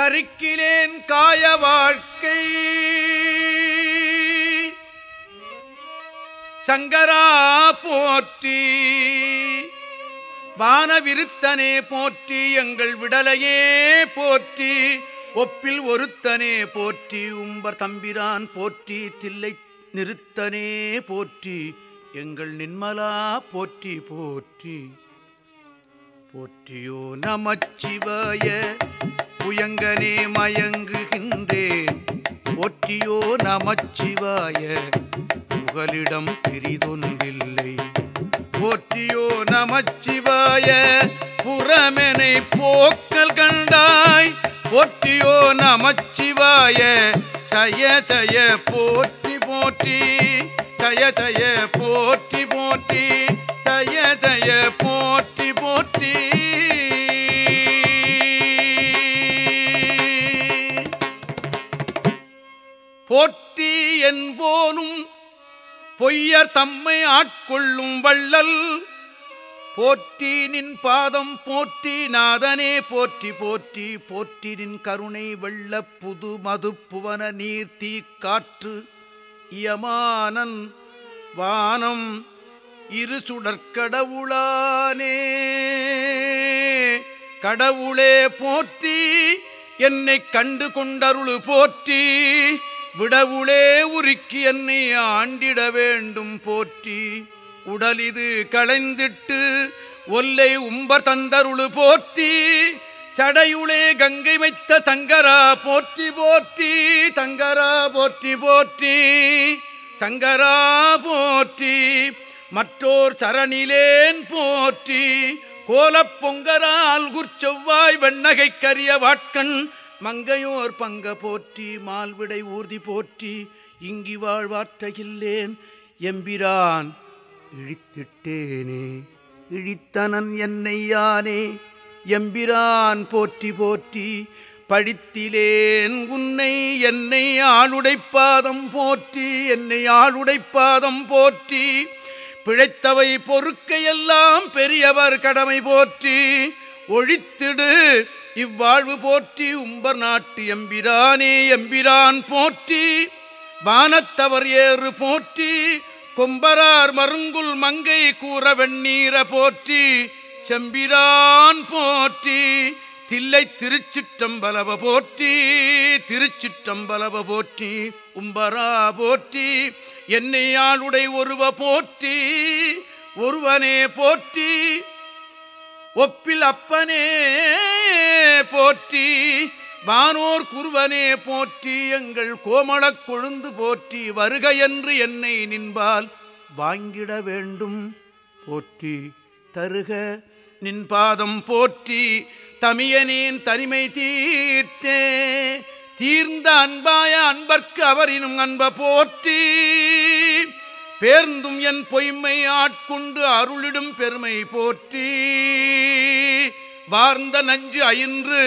தருக்கிலேன் காய வாழ்க்கை. சங்கரா போற்றி வானவிருத்தனே போற்றி எங்கள் விடலையே போற்றி ஒப்பில் ஒருத்தனே போற்றி உம்பர் தம்பிரான் போற்றி தில்லை நிறுத்தனே போற்றி எங்கள் நின்மலா போற்றி போற்றி. போற்றியோ நமச்சிவாய புயங்கனே மயங்குகின்றேன். ஒற்றியோ நமச்சிவாய புகலிடம் பிரிதொன்றில்லை. போற்றியோ நமச்சிவாய புறமெனை போக்கல் கண்டாய். போற்றியோ நமச்சிவாய சய சய போற்றி போற்றி. சய சய போற்றி போற்றி. சய சய போற்றி போற்றி. போற்றி என்போனும் பொய்யர் தம்மை ஆட்கொள்ளும் வள்ளல். போற்றி நின் பாதம் போற்றி நாதனே போற்றி போற்றி போற்றி நின் கருணை வெள்ள புது மது புவன நீர் தீ காற்று. யமானன் வானம் இரு சுடற்கடவுளானே கடவுளே போற்றி என்னை கண்டு கொண்டருளு போற்றி. விடவுளே உருக்கி என்னை ஆண்டிட வேண்டும் போற்றி. உடல் இது களைந்திட்டு ஒல்லை உம்பர் தந்தருளு போற்றி. சடையுளே கங்கை வைத்த தங்கரா போற்றி போற்றி. தங்கரா போற்றி போற்றி. சங்கரா போற்றி. மற்றோர் சரணிலேன் போற்றி. கோலப் பொங்கரால் குற்செவ்வாய் வெண்ணகை கரிய வாட்கண் மங்கையோர் பங்க போற்றி மால்விடை ஊர்தி போற்றி இங்கி வாழ்வாற்றையில்லேன் எம்பிரான். இழித்திட்டேனே இழித்தனன் என்னை யானே எம்பிரான் போற்றி போற்றி படித்திலேன் உன்னை என்னை ஆளுடைப்பாதம் போற்றி என்னை ஆளுடைப்பாதம் போற்றி பிழைத்தவை பொறுக்கையெல்லாம் பெரியவர் கடமை போற்றி ஒழித்திடு இவ்வாழ்வு போற்றி உம்பர் நாட்டு எம்பிரானே எம்பிரான் போற்றி வானத்தவர் ஏறு போற்றி கொம்பரார் மருங்குல் மங்கை கூற வெண்ணீர போற்றி செம்பிரான் போற்றி தில்லை திருச்சிற்றம்பலவ போற்றி திருச்சிற்றம்பலவ போற்றி உம்பரா போற்றி என்னையாளுடை ஒருவ போற்றி ஒருவனே போற்றி ஒப்பில் அப்பனே போற்றி வானோர் குருவனே போற்றி எங்கள் கோமளக் கொழுந்து போற்றி வருக என்று என்னை நின்பால் வாங்கிட வேண்டும். போற்றி தருக நின் பாதம் போற்றி தமியனேன் தனிமை தீர்த்தே. தீர்ந்த அன்பாய அன்பர்க்கு அவரினும் அன்ப போற்றி. பேர்ந்தும் என் பொய்மை ஆட்கொண்டு அருளிடும் பெருமை போற்றி. வார்ந்த நஞ்சு அயின்று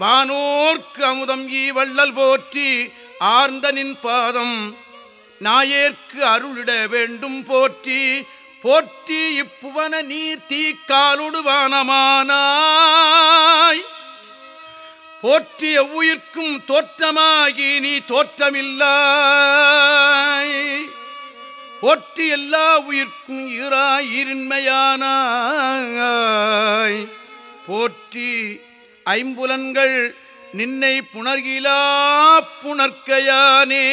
வானோர்க்கு அமுதம் ஈ வள்ளல் போற்றி ஆர்ந்த நின் பாதம் நாயேற்கு அருளிட வேண்டும் போற்றி. போற்றி இப்புவன நீர் தீக்காலுடுவானமானாய் போற்றி எவ்வுயிர்க்கும் தோற்றமாகி நீ தோற்றமில்லாய். போற்றி எல்லா உயிர்க்கும் ஈராயிரின்மையானாய் போற்றி ஐம்புலன்கள் நின்னை புணர்கிலா புணர்க்கையானே.